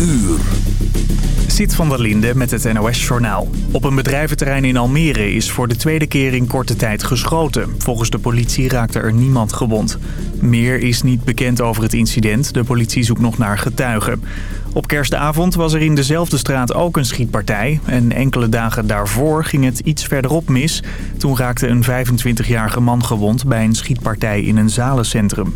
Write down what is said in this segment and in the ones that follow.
uur. Zit van der Linde met het NOS-journaal. Op een bedrijventerrein in Almere is voor de tweede keer in korte tijd geschoten. Volgens de politie raakte er niemand gewond. Meer is niet bekend over het incident. De politie zoekt nog naar getuigen. Op kerstavond was er in dezelfde straat ook een schietpartij. En enkele dagen daarvoor ging het iets verderop mis. Toen raakte een 25-jarige man gewond bij een schietpartij in een zalencentrum.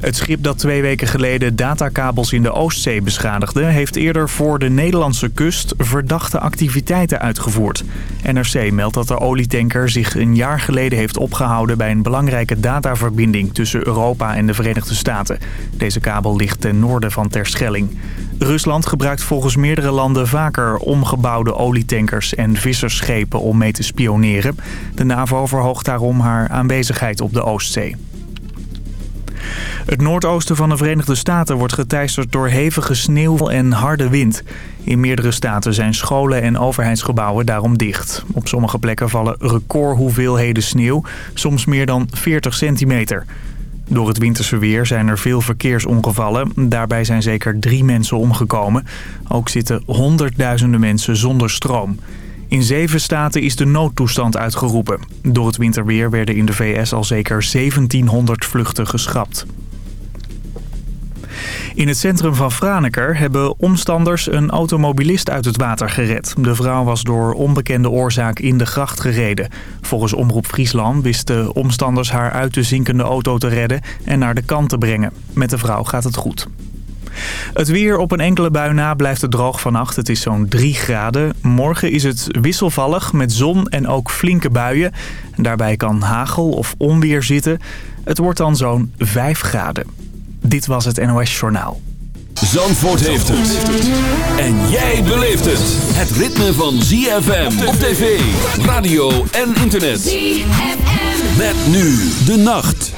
Het schip dat twee weken geleden datakabels in de Oostzee beschadigde... heeft eerder voor de Nederlandse kust verdachte activiteiten uitgevoerd. NRC meldt dat de olietanker zich een jaar geleden heeft opgehouden... bij een belangrijke dataverbinding tussen Europa en de Verenigde Staten. Deze kabel ligt ten noorden van Terschelling. Rusland gebruikt volgens meerdere landen vaker omgebouwde olietankers en vissersschepen om mee te spioneren. De NAVO verhoogt daarom haar aanwezigheid op de Oostzee. Het noordoosten van de Verenigde Staten wordt geteisterd door hevige sneeuw en harde wind. In meerdere staten zijn scholen en overheidsgebouwen daarom dicht. Op sommige plekken vallen recordhoeveelheden sneeuw, soms meer dan 40 centimeter. Door het winterse weer zijn er veel verkeersongevallen. Daarbij zijn zeker drie mensen omgekomen. Ook zitten honderdduizenden mensen zonder stroom. In zeven staten is de noodtoestand uitgeroepen. Door het winterweer werden in de VS al zeker 1700 vluchten geschrapt. In het centrum van Franeker hebben omstanders een automobilist uit het water gered. De vrouw was door onbekende oorzaak in de gracht gereden. Volgens Omroep Friesland wisten omstanders haar uit de zinkende auto te redden en naar de kant te brengen. Met de vrouw gaat het goed. Het weer op een enkele bui na blijft het droog vannacht. Het is zo'n 3 graden. Morgen is het wisselvallig met zon en ook flinke buien. Daarbij kan hagel of onweer zitten. Het wordt dan zo'n 5 graden. Dit was het NOS Journaal. Zandvoort heeft het. En jij beleeft het. Het ritme van ZFM op tv, radio en internet. ZFM. Met nu de nacht.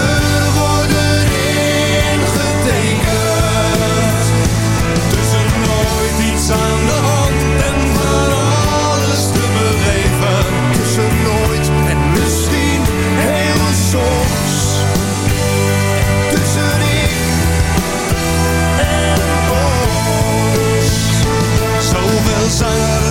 sun.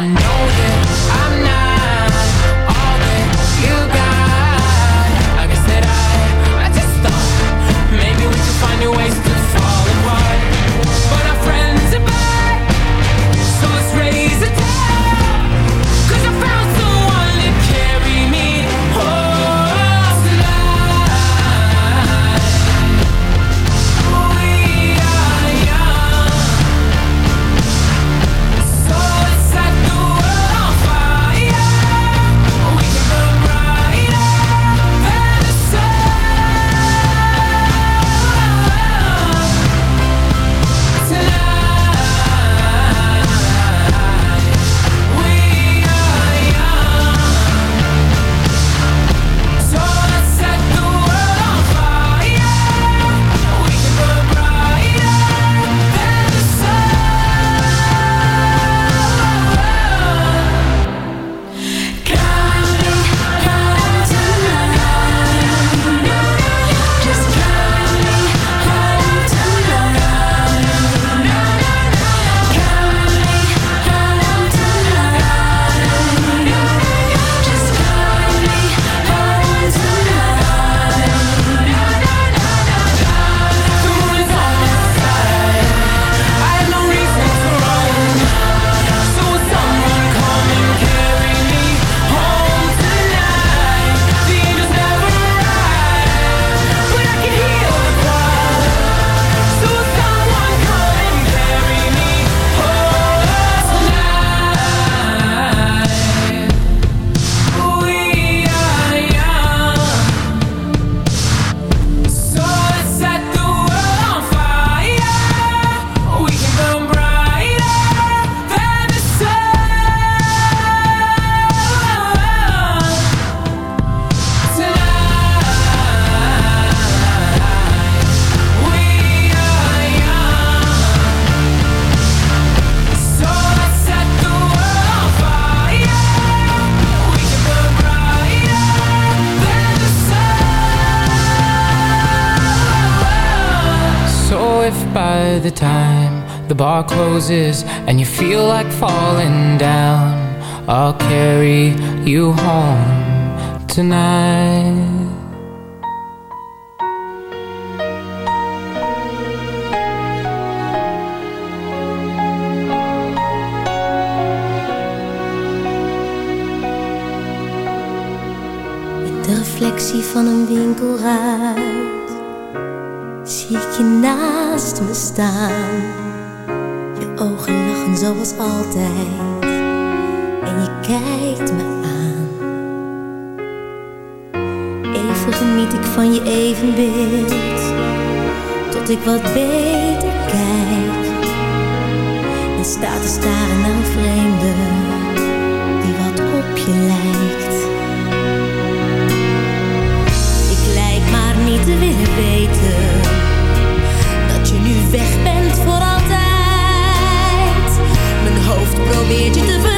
one. Closes and you feel like falling down, I'll carry you home tonight. de reflectie van een winkelruit zie ik je naast me staan ogen lachen zoals altijd en je kijkt me aan. Even geniet ik van je evenbeeld, tot ik wat beter kijk. En sta te staren naar een probeert je te.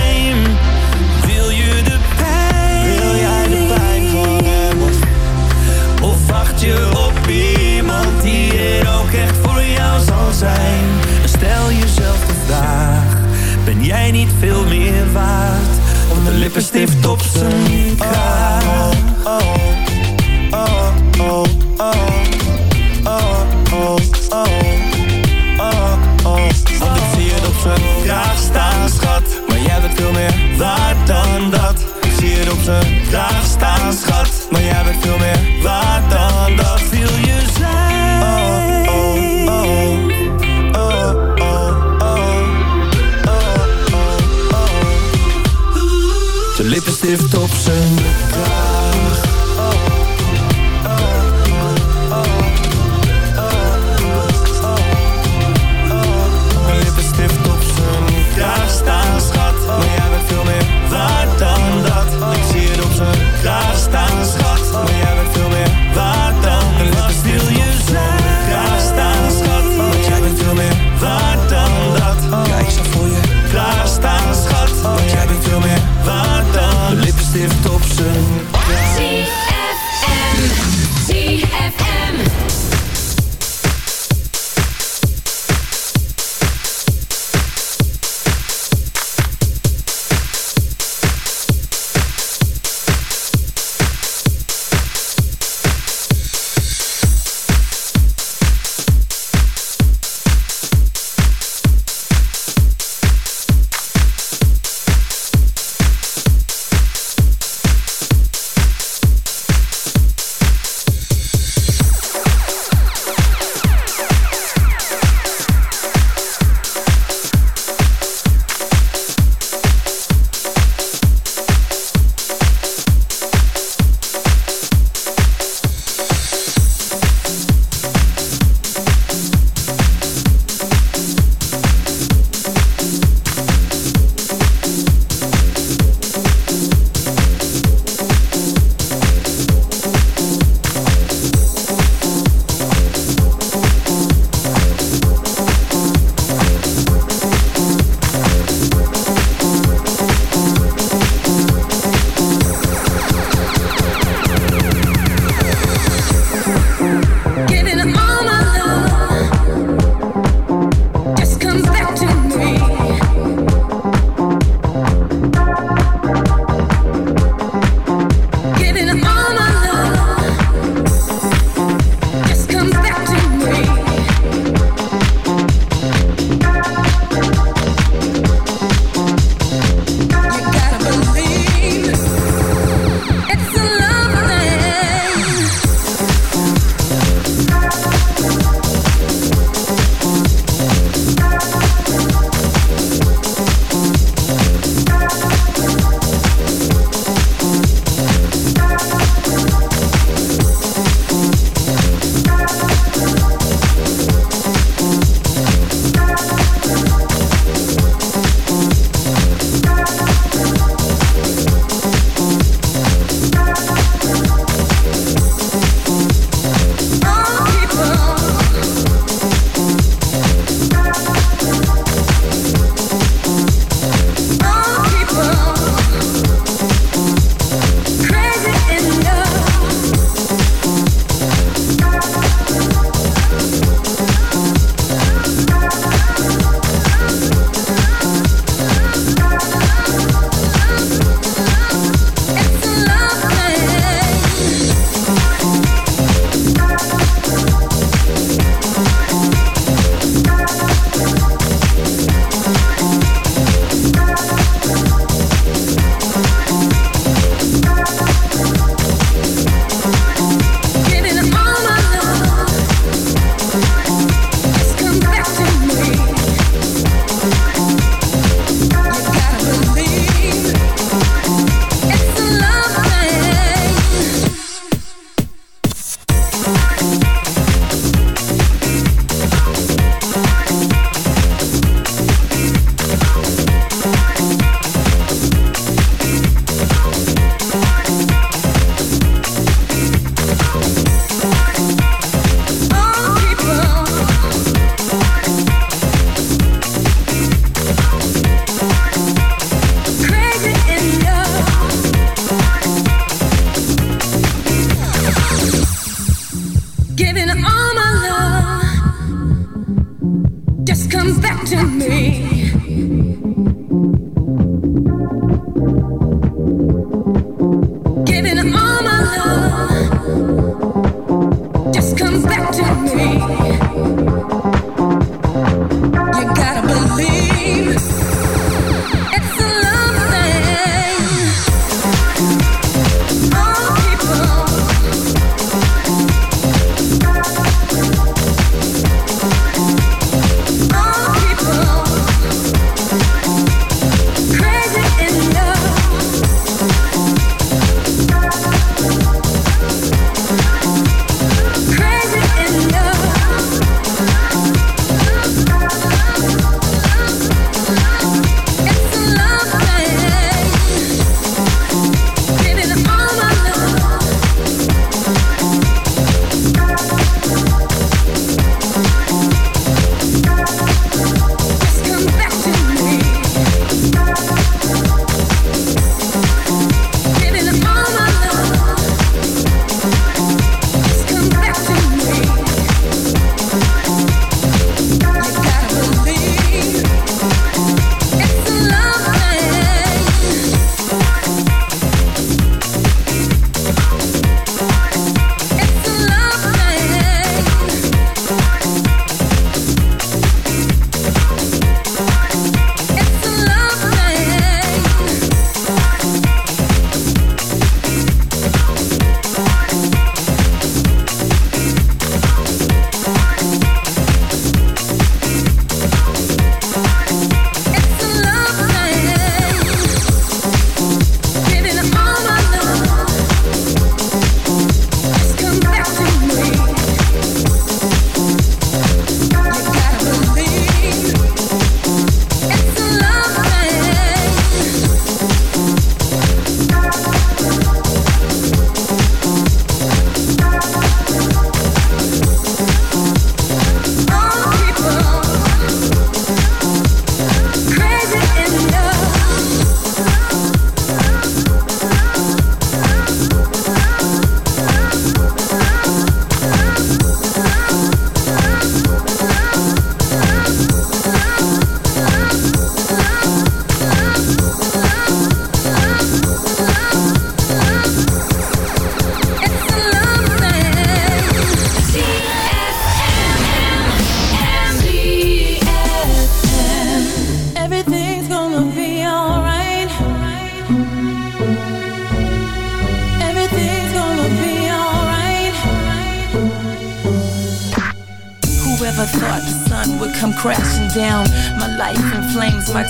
jij niet veel meer waard? Dan de lippenstift op zijn kraag oh, oh, oh, oh, oh, oh, oh, want ik zie het op zijn kraag staan, schat Maar jij bent veel meer waard dan dat Ik zie het op zijn kraag staan, schat De